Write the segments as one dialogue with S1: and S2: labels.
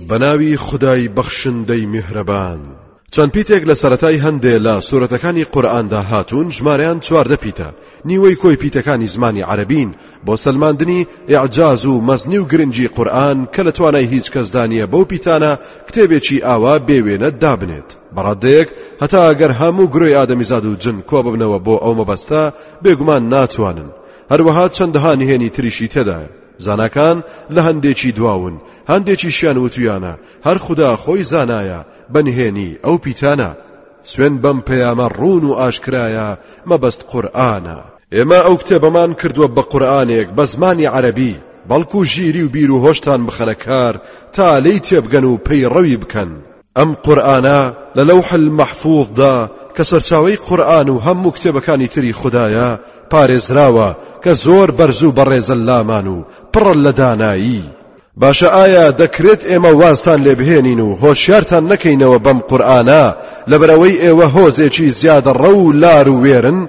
S1: بەناوی خودای بەخشندەی میهرەبان. چەند پیتێک لە سەرەتای هەندێ لە سورەتەکانی قورئاندا هاتوون ژمارەیان چواردە پیتە، نیوەی کۆی پیتەکانی زمانی عەرەبین بۆ سەلماندنی ئیعجاز و مەزنی و گرنگی قورئان کە لە توانای هیچ کەسدا نیە بەو پیتانە کتێبێکی ئاوا بێ وێنە دابنێت بە ڕادەیەک هەتا ئەگەر هەموو گرۆی ئادەمیزاد و جن کۆببنەوە بۆ ئەو مەبەستە بێگومان ناتوانن هەروەها چەندەها نهێنی تریشی تێدایە زاناکان لە هەندێکی دواون، هەندێکیشیان وتویانە، هەر خودا خۆی زانایە بە نهێنیی ئەو پیتانە. سوێند بەم پەیامە ڕوون و ئاشکرایە، مەبەست قورئانە. ئێمە ئەو کتێبەمان کردووە بە قورئانێک بە زمانی عەرەبی، بەڵکو ژیری و بیروهۆشتان بخەنە کار تا لێی تێبگەن و پەیڕەوی بکەن. ئەم قورئانە لە لەوح المحفوظدا کە سەرچاوەی قورئان و هەموو کتێبەکانی تری خودایە پارێزراوە کە زۆر بەرز و بەڕێزە لامان و پڕە لە دانایی باشە ئایا دەکرێت ئێمە وازتان لێ بهێنین و هۆشیارتان نەکەینەوە بەم قورئانە لەبەرەوەی ئێوە هۆزێکی زیادە ڕەو و لار و وێرن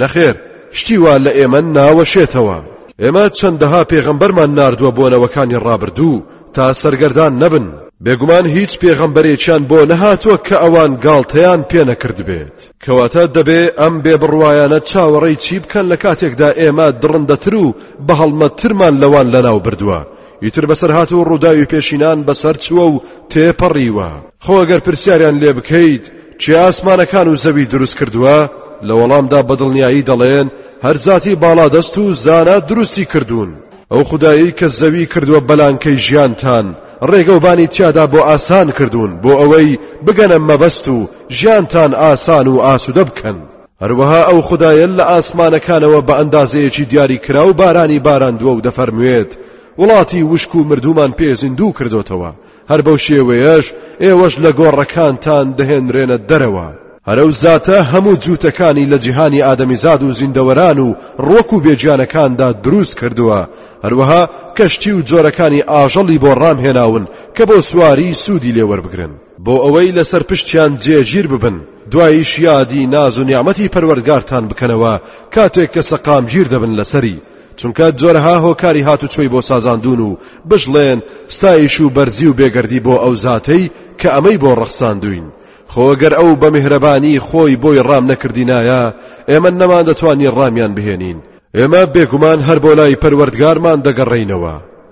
S1: نەخێر شتی وا لە ئێمە ناوەشێتەوە ئێمە چەندەها پێغەمبەرمان ناردووە بۆ نەوەکانی ڕابردوو تا سەرگەردان نەبن، بێگومان هیچ پێغەمبەرێکیان بۆ نەهاتووە کە ئەوان گاڵتەیان پێ نەکردبێت، کەواتە دەبێ ئەم بێبڕوایانە چاوەڕێی چی بکەن لە کاتێکدا ئێمە دڕندەتر و بەهەڵمەتترمان لەوان لەناو بردووە، ئیتر بەسەرهات و ڕووداوی پێشینان بەسەر چووە و تێپەڕیوە، خۆ ئەگەر پرسیاریان لێ بکەیت کێ ئاسمانەکان و زەوی دروست کردووە، لە وەڵامدا بەدڵنیایی دەڵێن هەر زاتی باڵادەست و زانا دروستی کردوون. ئەو خودایەی کە زەوی کردووە بە لانکەی ژیانتان، ڕێگەوبانی تیادا بۆ ئاسان کردوون بۆ ئەوەی بگەنە مەبەست و ژیانتان ئاسان و ئاسوودە بکەن. هەروەها ئەو خودایە لە ئاسمانەکانەوە بە ئەندازەیەکی دیاریکراو بارانی باراندووە و دەفەرموێت، وڵاتی وشک و مردوومان پێ زیندوو کردۆتەوە، هەر بەو شێوەیەش ئێوەش لە گۆڕەکانتان دەهێنرێنە دەرەوە. هەر ئەو زاتە هەموو جووتەکانی لە جیهانی ئادەمیزاد و زیندەوەران و ڕوەک و بێگیانەکاندا دروست کردووە، هەروەها کەشتی و جۆرەکانی ئاژەڵی بۆ ڕام هێناون کە بۆ سواری سوودی لێ وەربگرن، بۆ ئەوەی لەسەر پشتیان جێگیر ببن، دواییش یادی ناز و نیعمەتی پەروەردگارتان بکەنەوە کاتێک کە سەقامگیر دەبن لەسەری. چونکە جۆرەها هۆکاری هاتوچۆی بۆ سازاندوون و بژڵێن ستایش و بەرزی و بێگەردی بۆ ئەو زاتەی کە ئەمەی بۆ ڕەخساندووین خۆ گەر ئەو بە میهرەبانی خۆی بۆی ڕام نەکردینایە ئێمە نەمان دەتوانی ڕامیان بهێنین ئێمە بێگومان هەر بۆ لای پەروەردگارمان دەگەڕێینەوە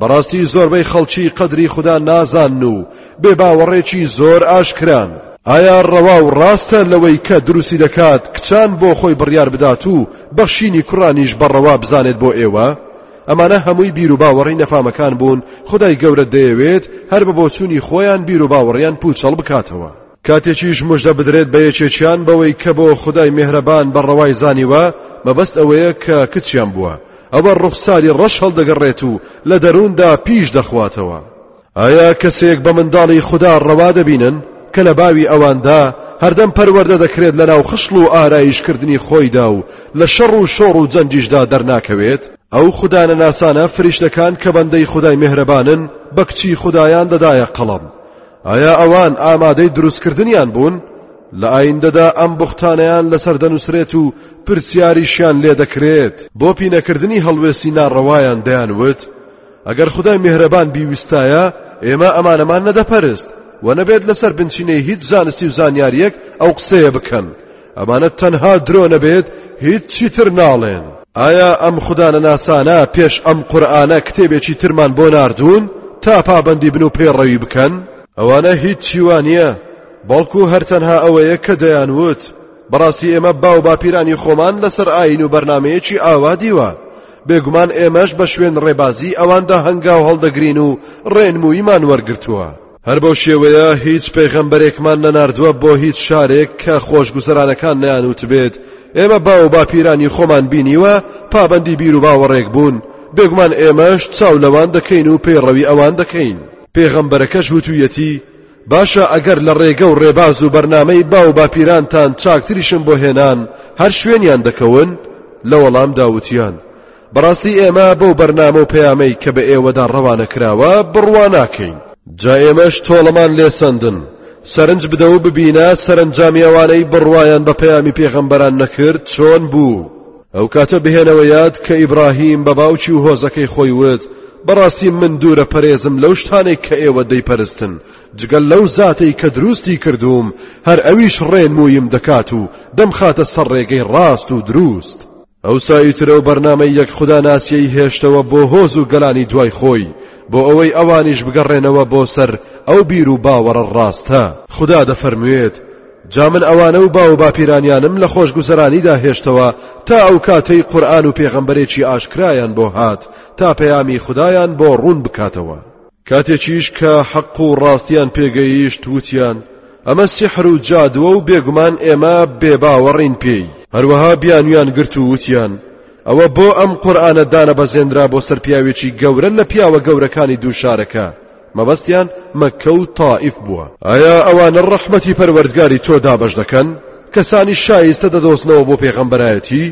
S1: بەڕاستی زۆربەی خەڵکی قەدری خودا نازانن و بێ باوەڕێکی زۆر ئاشکران. ئایا ڕەوا و ڕاستە لەوەی کە دروستی دەکات کچان بۆ خۆی بڕیار بدات و بەخشینی کوڕانیش بە ڕەوا بزانێت بۆ ئێوە؟ ئەمانە هەمووی بیروباوەڕی نەفامەکان بوون خودای گەورە دەیەوێت هەر بە بۆچوونی خۆیان بیروباوەڕیان پووچەڵ بکاتەوە. کاتێکیش مژدە بدرێت بە یەکێکیان بەوەی کە بۆ خودای میهرەبان بە ڕەوای زانیوە مەبەست ئەوەیە کە کچیان بووە، ئەوە ڕوخساری ڕەش هەڵدەگەڕێت و لە دەرووندا پیش دەخواتەوە. ئایا کەسێک بە منداڵی خودا ڕەوا دەبینن کە لە باوی ئەواندا هەردەم پەروەردە دەکرێت لە ناو خشڵ و ئارایشکردنی خۆیدا و لە شەڕ و شۆڕ و جەنگیشدا دەرناکەوێت؟ ئەو خودانەناسانە فریشتەکان کە بەندەی خودای میهرەبانن بە کچی خودایان دەدایە قەڵەم، ئایا ئەوان ئامادەی دروستکردنیان بوون؟ لە ئایندەدا ئەم بوختانەیان لەسەر دەنووسرێت و پرسیاریشیان لێ دەکرێت. بۆ پینەکردنی هەڵوێستی ناڕەوایان دەیانوت، ئەگەر خودای میهرەبان بیویستایە، ئێمە ئەمانەمان نەدەپەرست و نەبێت لەسەر بنچینەی هیچ زانستی و زانیارییەک ئەو قسەیە بکەن. ئەمانە تەنها درۆ نەبێت هیچی تر ناڵێن. ئایا ئەم خودانەناسانە پێش ئەم قورئانە کتێبێکی ترمان بۆ ناردوون تا پابەندی بن و پەیڕەوی بکەن؟ ئەوانە هیچی وا نییە. بەڵکو هەر تەنها ئەوەیە کە دەیان وت بەڕاستی ئێمە باو باپیرانی خۆمان لەسەر ئاین و بەرنمەیەکی ئاوا دیوە بێگومان ئێمەش بە شوێن ڕێبازی ئەواندا هەنگاو هەڵدەگرین و ڕێنمویمان وەرگرتووە هەر بەو شێوەیە هیچ پێغەمبەرێکمان نەناردووە بۆ هیچ شارێک کە خۆشگوزەرانەکان نیان وتبێت ئێمە باو باپیرانی خۆمان بینیوە پابەندی بیر و باوەڕێک بوون بێگومان ئێمەش چاو لەوان دەکەین و پەیڕەوی ئەوان دەکەین پێغەمبەرەکەش وتویەتی باشە ئەگەر لە ڕێگە و ڕێباز و بەرنامەی باو باپیرانتان چاکتریشم بۆ هێنان هەر شوێنیان دەکەون؟ لە وەڵامدا وتیان، بەڕاستی ئێمە بەو بەرنامە و پەیامەی کە بە ئێوەدا ڕەوانە کراوە بڕوا ناکەین. جا ئێمەش تۆڵەمان لێ سەندن. سەرنج بدە و ببینە سەرەنجامی ئەوانەی بڕوایان بە پەیامی پێغەمبەران نەکرد چۆن بوو. ئەو کاتە بهێنەوە یاد کە ئیبراهیم بە باوکی و هۆزەکەی خۆی وت بەڕاستی من دوورە پەرێزم لەو شتانەی کە ئێوە دەیپەرستن جگەل لەو زاتەی کە دروستی کردووم هەر ئەویش ڕێنموویم دەکات و دەمخاتە سەر ڕێگەی ڕاست و دروست ئەو سایترە و بەرنامەی یەک خوددا ناسیەی هێشتەوە بۆ هۆز و گەلانی دوای خۆی بۆ ئەوەی ئەوانیش بگەڕێنەوە بۆ سەر ئەو بیر و باوەڕە ڕاستە خوددا دەفەرموێت جا من ئەوانە و باو باپیرانیانم لە خۆشگوزەرانیدا هێشتەوە تا ئەو کاتەی قورئان و پێغەمبەرێکی ئاشکرایان بۆ هات تا پەیامی خودایان بۆ ڕوون بکاتەوە کاتێکیش کە حەق و ڕاستیان پێگەیشت وتیان ئەمە سیحر و جادووە و بێگومان ئێمە بێباوەڕین پێی هەروەها بیانویان گرت و وتیان ئەوە بۆ ئەم قورئانە دانەبەزێنرا بۆ سەر پیاوێکی گەورە لە پیاوە گەورەکانی دوو شارەکە مەبەستیان مەککە و تائیف بووە. ئایا ئەوانە ڕەحمەتی پەروەردگاری تۆ دابەش دەکەن، کەسانی شایستە دەدۆزنەوە بۆ پێغەمبەرایەتی،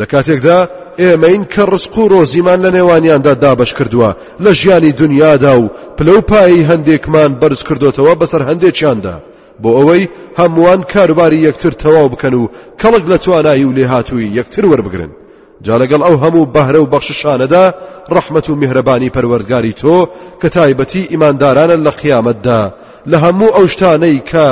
S1: لەکاتێکدا ئێمەین کە ڕزق و ڕۆزیمان لەنێوانیاندا دابەش کردووە لە ژیانی دونیادا و پلە و پایەی هەندێکمان بەرز کردۆتەوە بەسەر هەندێکیاندا بۆ ئەوەی هەمووان کاروباری یەکتر تەواو بکەن و کەڵک لە توانایی و لێهاتوویی یەکتر وەربگرن جا لەگەڵ ئەو هەموو بەهرە و بەخششانەدا ڕەحمەت و میهرەبانی پەروەردگاری تۆ کە تایبەتی ئیماندارانە لە قیامەتدا لە هەموو ئەو شتانەی کە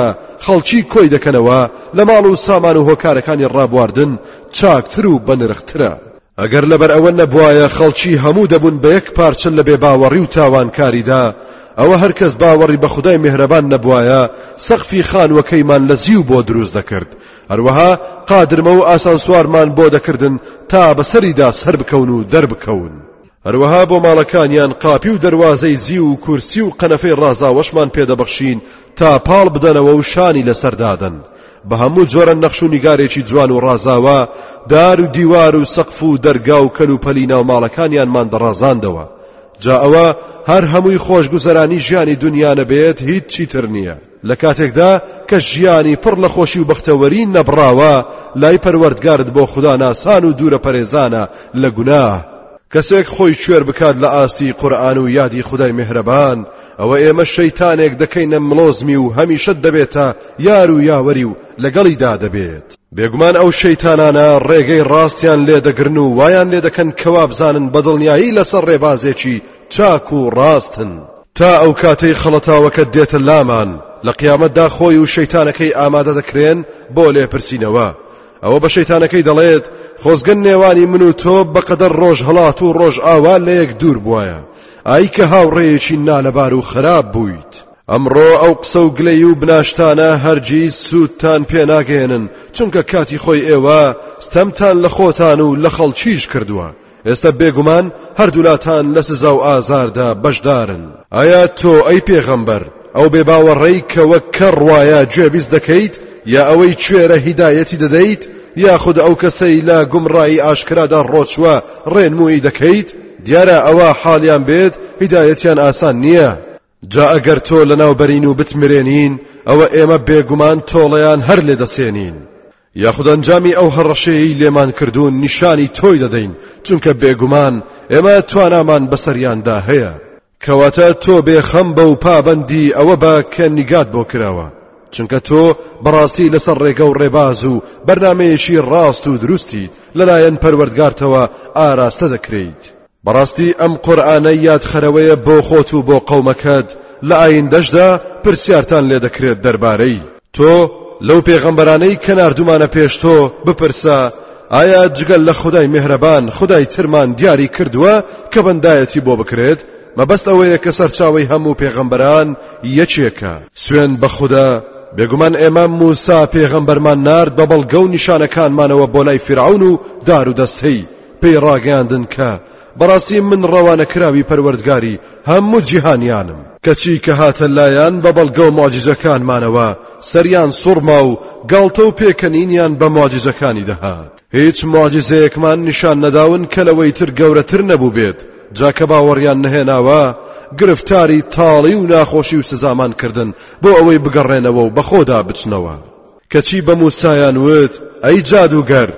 S1: خەڵکی کۆی دەکەنەوە لە ماڵ و سامان و هۆکارەکانی ڕابواردن چاکتر و بەنرخترە ئەگەر لەبەر ئەوە نەبوایە خەڵکی هەموو دەبوون بە یەک پارچە لە بێباوەڕی و تاوانکاریدا ئەوە هەر کەس باوەڕی بە خودای میهرەبان نەبوایە سەقفی خانووەکەیمان لە زیو بۆ دروست دەکرد هەروەها قادرمە و ئاسانسوارمان بۆ دەکردن تا بەسەریدا سەربکەون و دەربکەون. هەروەها بۆ ماڵەکانیان قاپی و دەروازەی زیو و کورسی و قەنەفەی ڕازاوەشمان پێ دەبەخشین تا پاڵ بدەنەوە و شانی لەسەر دادەن. بە هەموو جۆرە نەخش و نیگارێکی جوان و ڕازاوە دار و دیوار و سەقف و دەرگا و کەلوپەلی ناو ماڵەکانیانمان دەڕازاندەوە جا ئەوە هەر هەمووی خۆشگوزەرانی ژیانی دنیا نەبێت هیچی تر نییە لە کاتێکدا کە ژیانی پڕ لە خۆشی و بەختەوەری نەبڕاوە لای پەروەردگارت بۆ خوداناسان و دوورە پەرێزانە لە گوناه. کەسێک خۆی کوێر بکات لە ئاستی قورئان و یادی خودای مێهرەبان ئەوە ئێمە شەیتانێک دەکەینە مڵۆزمی و هەمیشە دەبێتە یار و یاوەری و لەگەڵیدا دەبێت. بێگومان ئەو شەیتانانە ڕێگەی ڕاستیان لێدەگرن و وایان لێدەکەن کە وابزانن بەدڵنیایی لەسەر ڕێبازێکی چاک و ڕاستن تا ئەو کاتەی خەڵەتاوەکە دێتە لامان لە قیامەتدا خۆی و شەیتانەکەی ئامادە دەکرێن بۆ لێپرسینەوە ئەوە بە شەیتانەکەی دەڵێت خۆزگەن نێوانی من و تۆ بەقەدەر ڕۆژ هەڵات و ڕۆژ ئاوا لە یەک دوور بواە ئای کە هاوڕێیەکی نالەبار و خراپ بوویت ئەمڕۆ ئەو قسە و گلەی و بناشتانە هەرگیز سوودتان پێ ناگەێنن چونکە کاتی خۆی ئێوە ستەمتان لە خۆتان و لە خەڵکیش کردووە ئێستە بێگومان هەردوولاتان لە سزا و ئازاردا بەشدارن. ئایا تۆ ئەی پێغەمبەر ئەو بێباوەڕەی کە وەک کەڕ وایە گوێبیست دەکەیت یا ئەوەی کوێرە هیدایەتی دەدەیت یاخود ئەو کەسەی لە گومڕایی ئاشکرادا ڕۆچووە ڕێنموویی دەکەیت؟ دیارە ئەوە حاڵیان بێت هیدایەتیان ئاسان نییە. جا ئەگەر تۆ لەناوبەرین و بتمرێنین ئەوە ئێمە بێگومان تۆڵەیان هەر لێ دەسێنین یاخود ئەنجامی ئەو هەڕەشەیەی لێمان کردوون نیشانی تۆی دەدەین چونکە بێگومان ئێمە توانامان بەسەریاندا هەیە کەواتە تۆ بێخەم بە و پابەندی ئەوە بە کە نیگات بۆ کراوە چونکە تۆ بەڕاستی لەسەر ڕێگە و ڕێباز و بەرنمەیەکی ڕاست و دروستیت لەلایەن پەروەردگارتەوە ئاراستە دەکرێیت بەڕاستی ئەم قورئانە یادخەرەوەیە بۆ خۆت و بۆ قەومەکەت لە ئایندەشدا پرسیارتان لێدەکرێت دەربارەی تۆ لەو پێغەمبەرانەی کە ناردومانە پێش تۆ بپرسە ئایا جگە لە خودای مێهرەبان خودای ترمان دیاری کردووە کە بەندایەتی بۆ بکرێت مەبەست ئەوەیە کە سەرچاوەی هەموو پێغەمبەران یەکێکە سوێن بە خودا بێگومان ئێمە موسا پێغەمبەرمان نارد بە بەڵگە و نیشانەکانمانەوە بۆ لای فیرعەون و دار و دەستەی پێی ڕاگەیاندن کە، بەڕاستی من ڕەوانەکراوی پەروەردگاری هەموو جیهانیانم. کەچی کە هاتە لایان بە بەڵگە و موعجیزەکانمانەوە، سەریان سوڕما و گاڵتە و پێکەنینیان بە موعجیزەکانی دەهات. هیچ موعجیزەیەکمان نیشان نەداون کە لەوەی تر گەورەتر نەبووبێت، جا کە باوەڕیان نەهێناوە، گرفتاری تاڵی و ناخۆشی و سزامان کردن بۆ ئەوەی بگەڕێنەوە و بەخۆدا بچنەوە. کەچی بە موسایان وت، ئەی جادووگەر،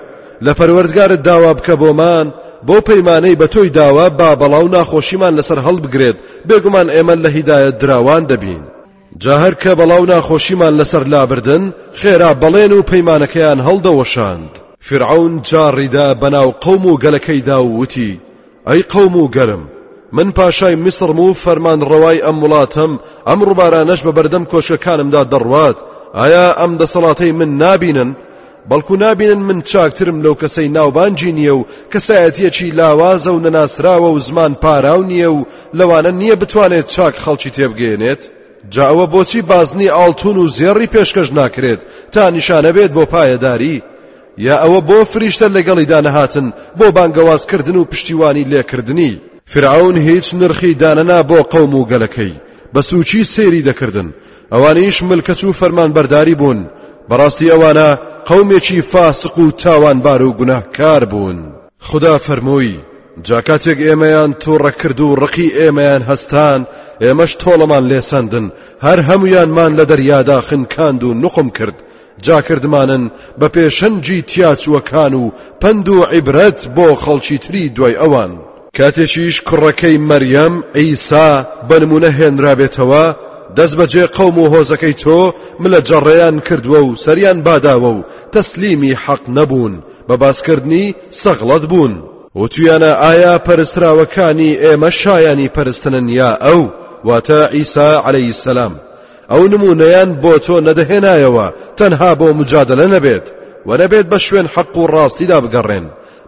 S1: لە پەروەردگارت داوا بکە بۆمان بەو پەیمانەی بە تۆی داوە با بەڵا و ناخۆشیمان لەسەر هەڵبگرێت، بێگومان ئێمە لە هیدایەت دراوان دەبین. جا هەر کە بەڵا و ناخۆشیمان لەسەر لابردن، خێرا بەڵێن و پەیمانەکەیان هەڵدەوەشاند. فیرعەون جاڕی دا بەناو قەوم و گەلەکەیدا و وتی، ئەی قەوم و گەرم، من پاشای میسرم و فەرمانڕەوای ئەم وڵاتەم، ئەم ڕووبارانەش بە بەردەم کۆشکەکانمدا دەڕوات، ئایا ئەم دەسەڵاتەی من نابینن؟ بەڵکو نابینن من چاکترم لەو کەسەی ناوبانگی نییە و کەسایەتییەکی لاوازە و نەناسراوە و زمان پاراو نییە و لەوانە نییە بتوانێت چاک خەڵکی تێبگەیەنێت؟ جا ئەوە بۆچی بازنی ئاڵتون و زێڕی پێشکەش ناکرێت تا نیشانە بێت بۆ پایەداری؟ یا ئەوە بۆ فریشتە لەگەڵیدا نەهاتن بۆ بانگەواز کردن و پشتیوانی لێکردنی؟ فیرعەون هیچ نرخی دانەنا بۆ قەوم و گەلەکەی، بە سووچی سەیری دەکردن، ئەوانیش ملکەچ و فەرمانبەرداری بوون، بەڕاستی ئەوانە قەومێکی فاسق و تاوانبار و گوناهکار بوون. خودا فەرمووی، جا کاتێک ئێمەیان تووڕە کرد و ڕقی ئێمەیان هەستان، ئێمەش تۆڵەمان لێسەندن، هەر هەموویانمان لە دەریادا خنکاند و نوقم کرد، جا کردمانن بە پێشەنگی تیاچووەکان و پەند و عیبرەت بۆ خەڵکی تری دوای ئەوان. کاتێکیش کوڕەکەی مەریەم، عیسا، بە نموونە هێنرابێتەوە، دەستبەجێ قەوم و هۆزەکەی تۆ ملە جەڕیان کردووە و سەریان باداوە و تەسلیمی حەق نەبوون، بە باسکردنی سەغڵەت بوون. وتویانە ئایا پەرستراوەکانی ئێمە شایانی پەرستنن یا ئەو، واتە عیسا عەلەیهسەلام، ئەو نموونەیان بۆ تۆ نەدەهێنایەوە تەنها بۆ مجادلە نەبێت و نەبێت بە شوێن حەق و ڕاستیدا بگەڕێن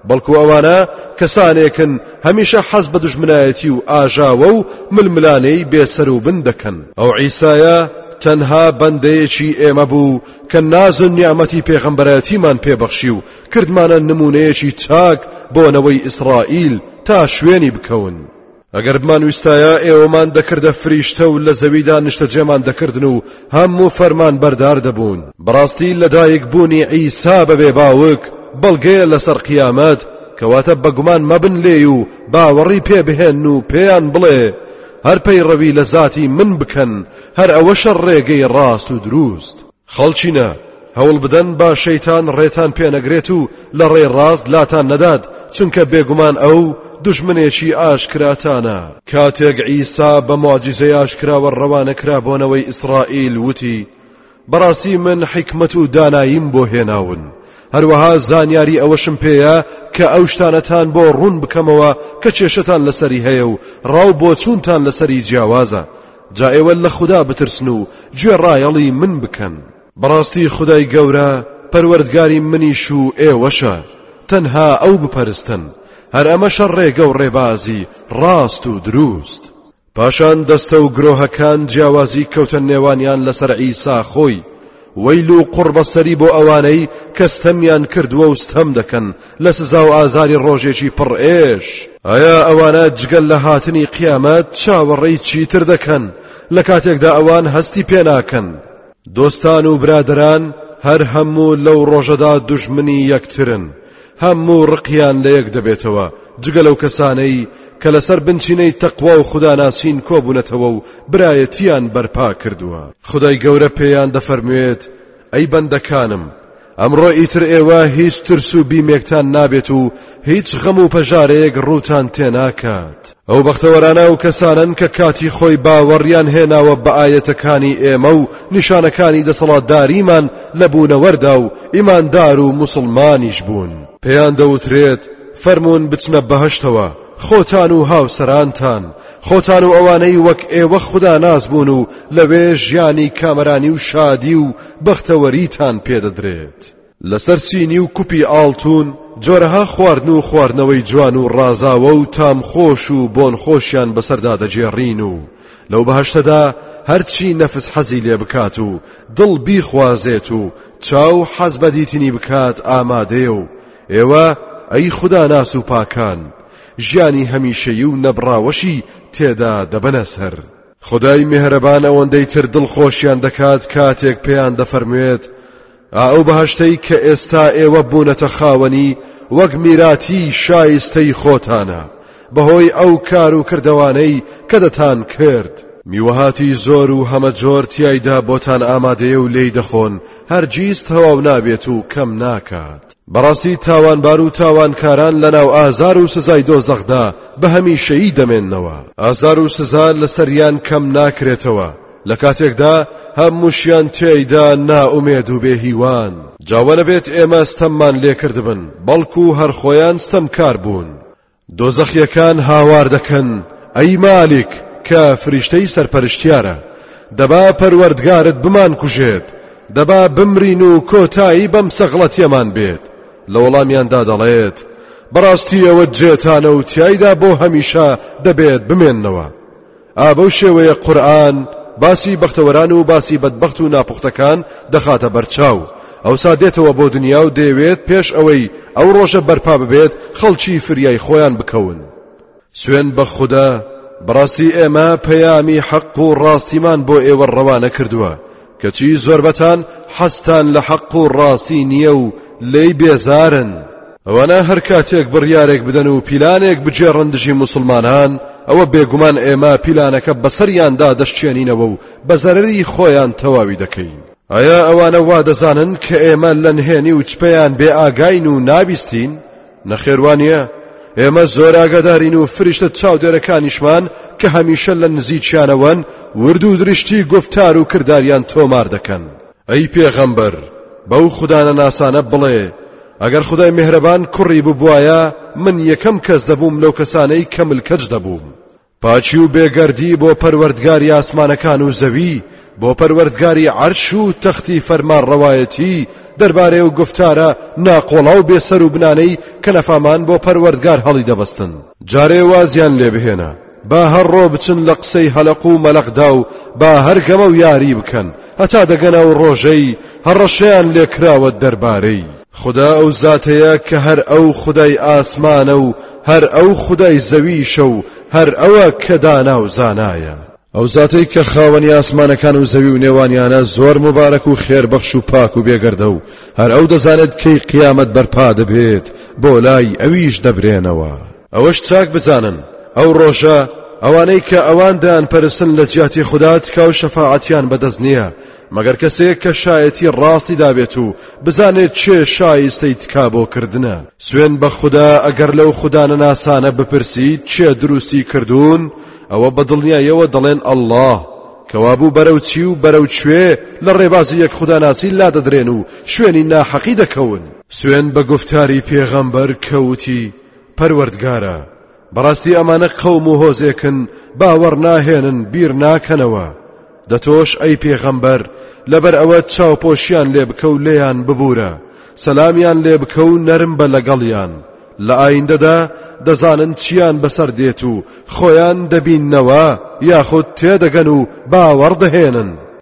S1: بەڵکو ئەوانە کەسانێکن هەمیشە حەز بە دژمنایەتی و ئاژاوە و ململانەی بێسەر و بن دەکەن ئەو عیسایە تەنها بەندەیەکی ئێمە بوو کە ناز و نیامەتی پێغەمبەرەتیمان پێبەخشی و کردمانە نمونەیەکی چاک بۆ نەوەی ئیسرائیل تا شوێنی بکەون. ئەگەر بمانویستایە ئێوەمان دەکردە فریشتە و لە زەویدا نیشتەجێمان دەکردن و هەموو فەرمان بەردار دەبوون بەڕاستی لەدایک بوونی عیسا بەبێ باوک بەڵگەیە لەسەر قیامەت کەواتە بەگومان مەبن لێی و باوەڕی پێ بهێن و پێیان بڵێ هەر پەیڕەوی لە زاتی من بکەن هەر ئەوەشە ڕێگەی ڕاست و دروست خەڵچینە هەوڵبدەن با شەیتان ڕێتان پێنەگرێت و لە ڕێ ڕاست لاتان نەدات چونکە بێگومان ئەو دژمنێکی ئاشکراتانە کاتێک عیسا بە معجززەی ئاشکراوە ڕەوانە کرا بۆنەوەی ئیسرائیل وتی بەڕاستی من حیکمت و داناییم بۆ هێناون هەروەها زانیاری ئەوەشم پێەیە کە ئەو شتانەتان بۆ ڕوون بکەمەوە کە کێشتان لەسەری هەیە و ڕاو بۆ چوونتان لەسەری جیاوازە جا ئێوە لە خودا بترسن و گوێ ڕایەڵی من بکەن. بەڕاستی خودای گەورە پەروەردگاری منیش و ئێوەشە، تەنها ئەو بپەرستن، هەر ئەمەشە ڕێگە و ڕێبازی ڕاست و دروست. پاشان دەستە و گرۆهەکان جیاوازی کەوتە نێوانیان لەسەر عیسا خۆی، وەیل و قوڕ بە سەری بۆ ئەوانەی کە ستەمیان کردووە و ستەم دەکەن لە سزا و ئازاری ڕۆژێکی پڕ ئێش. ئایا ئەوانە جگە لە هاتنی قیامەت چاوەڕێی چیتر دەکەن لە کاتێکدا ئەوان هەستی پێ ناکەن؟ دۆستان و برادەران هەر هەموو لەو ڕۆژەدا دوژمنی یەکترن، هەموو ڕقیان لەیەک دەبێتەوە جگە لەو کەسانەی کە لەسەر بنچینەی تەقوا و خوداناسین کۆبوونەتەوە و برایەتییان بەرپا کردووە خودای گەورە پێیان دەفەرموێت ئەی بەندەکانم ئەمڕۆ ئیتر ئێوە هیچ ترس و بیمێکتان نابێت و هیچ غەم و پەژارەیەک ڕووتان تێناکات ئەو بەختەوەرانە ئەو کەسانەن کە کاتی خۆی باوەڕیان هێناوە بە ئایەتەکانی ئێمە و نیشانەکانی دەسەڵاتداریمان لە بوونەوەردا و ئیماندار و موسڵمانیش بوون پێیان دەوترێت فەرموون بچنە بەهەشتەوە خۆتان و هاوسەرانتان خۆتان و ئەوانەی وەک ئێوە خودا ناز بوون و لەوێ ژیانی کامەرانی و شادی و بەختەوەریتان پێدەدرێت. لەسەر سینی و کوپی ئاڵتوون جۆرەها خواردن و خواردنەوەی جوان و ڕازاوە و تام خۆش و بۆن خۆشیان بەسەردا دەگێڕین و لەو بەهەشتەدا هەرچی نەفس حەزی لێ بکات و دڵ بیخوازێت و چاو حەز بە دیتنی بکات ئامادەیە و ئێوە ئەی خودا ناس و پاکان ژیانی هەمیشەیی و نەبڕاوەشی تێدا دەبەنە سەر خدای میهرەبان ئەوەندەی تر دڵخۆشیان دەکات کاتێک پێیان دەفەرموێت ئا ئەو بەهەشتەی کە ئێستا ئێوە بوونەتە خاوەنی وەک میراتی شایستەی خۆتانە بەهۆی ئەو کار و کردەوانەی کە دەتان کرد، میوەهاتی زۆر و هەمەجۆر تیایدا بۆتان ئامادەیە و لێی دەخۆن، هەرگیز تەواو نابێت و کەم ناکات. بەڕاستی تاوانبار و تاوانکاران لەناو ئازار و سزای دۆزەخدا بە هەمیشەیی دەمێننەوە. ئازار و سزا لەسەریان کەم ناکرێتەوە، لە کاتێکدا هەمووشیان تێیدا نائومێد و بێ هیوان جاوە نەبێت ئێمە ستەممان لێکردبن بەڵکو هەر خۆیان ستەمکار بوون دۆزەخیەکان هاوار دەکەن ئەی مالیک کە فریشتەی سەرپەرشتیارە دەبا پەروەردگارت بمان کوژێت دەبا بمرین و کۆتایی بەم سەغڵەتیەمان بێت لە وەڵامیاندا دەڵێت بەڕاستی ئەوە جێتانە و تایدا بۆ هەمیشە دەبێت بمێنەوە ئا بەو شێوەیە قورئان باسی بەختەوەران و باسی بەدبەخت و ناپوختەکان دەخاتە بەرچاو ئەوسا دێتەوە بۆ دنیا و دەیەوێت پێش ئەوەی ئەو ڕۆژە بەرپا ببێت خەڵکی فریای خۆیان بکەون سوێن بە خودا بەڕاستی ئێمە پەیامی حەق و ڕاستیمان بۆ ئێوە ڕەوانە کردووە کەچی زۆربەتان حەزتان لە حەق و ڕاستی نییە و لێی بێزارن. ئەوانە هەر کاتێک بڕیارێک بدەن و پیلانێک بگێڕن دژی موسڵمانان، ئەوە بێگومان ئێمە پیلانەکە بەسەریاندا دەشکێنینەوە و بە زەرەری خۆیان تەواوی دەکەین. ئایا ئەوانە وا دەزانن کە ئێمە لە نهێنی و چپیان بێئاگاین و نابیستین؟ نەخێر وا نییە، ئێمە زۆر ئاگادارین و فریشتە چاودێرەکانیشمان کە هەمیشە لە نزیکیانەوەن ورد و درشتی گوفتار و کرداریان تۆمار دەکەن. ئەی پێغەمبەر بەو خودانە ناسانە بڵێ، ئەگەر خودای مێهرەبان کوڕی ببوایە من یەکەم کەس دەبووم لەو کەسانەی کە ملکەچ دەبووم. پاکی و بێگەردی بۆ پەروەردگاری ئاسمانەکان و زەوی بۆ پەروەردگاری عەرش و تەختی فەرمانڕەوایەتی دەربارەی ئەو گفتارە ناقۆڵا و بێسەر و بنانەی کە نەفامان بۆ پەروەردگار هەڵی دەبەستن جارێ وازیان لێ بهێنە با هەڕۆ بچن لە قسەی هەلەق و مەلەقدا و با هەرگەمە و یاری بکەن هەتا دەگەنە و ڕۆژەی هەڕەشەیان لێکراوە دەربارەی خودا ئەو زاتەیە کە هەر ئەو خودای ئاسمانە و هەر ئەو خودای زەویشە و هەر ئەوە کە دانا و زانایە. ئەو زاتەی کە خاوەنی ئاسمانەکان و زەوی و نێوانیانە زۆر موبارەک و خێربەخش و پاک و بێگەردە و هەر ئەو دەزانێت کەی قیامەت بەرپا دەبێت بۆ لای ئەویش دەبرێنەوە. ئەوەش چاک بزانن، ئەو ڕۆژە، ئەوانەی کە ئەوان دەیانپەرستن لە جیاتی خودا تکا و شەفاعەتیان بەدەست نییە، مەگەر کەسێک کە شایەتی ڕاستی دابێت و بزانێت کێ شایستەی تکا بۆ کردنە. سوێند بە خودا ئەگەر لەو خودا نەناسانە بپرسیت کێ دروستی کردوون، ئەوە بە دڵنیاییەوە دەڵێن اللە. کەوابوو بەرەو چی و بەرەو کوێ لە ڕێبازی یەک خوداناسی لادەدرێن و شوێنی ناحەقی دەکەون؟ سوێند بە گوفتاری پێغەمبەر کە وتی، پەروەردگارە بەڕاستی ئەمانە قەوم و هۆزێکن باوەڕ ناهێنن بیر ناکەنەوە دە تۆش ئەی پێغەمبەر لەبەر ئەوە چاوپۆشیان لێ بکە و لێیان ببورە سەلامیان لێ بکە و نەرم بە لەگەڵیان لە ئایندەدا دەزانن چیان بەسەر دێت و خۆیان دەبینەوە یاخود تێدەگەن و باوەڕ دەهێنن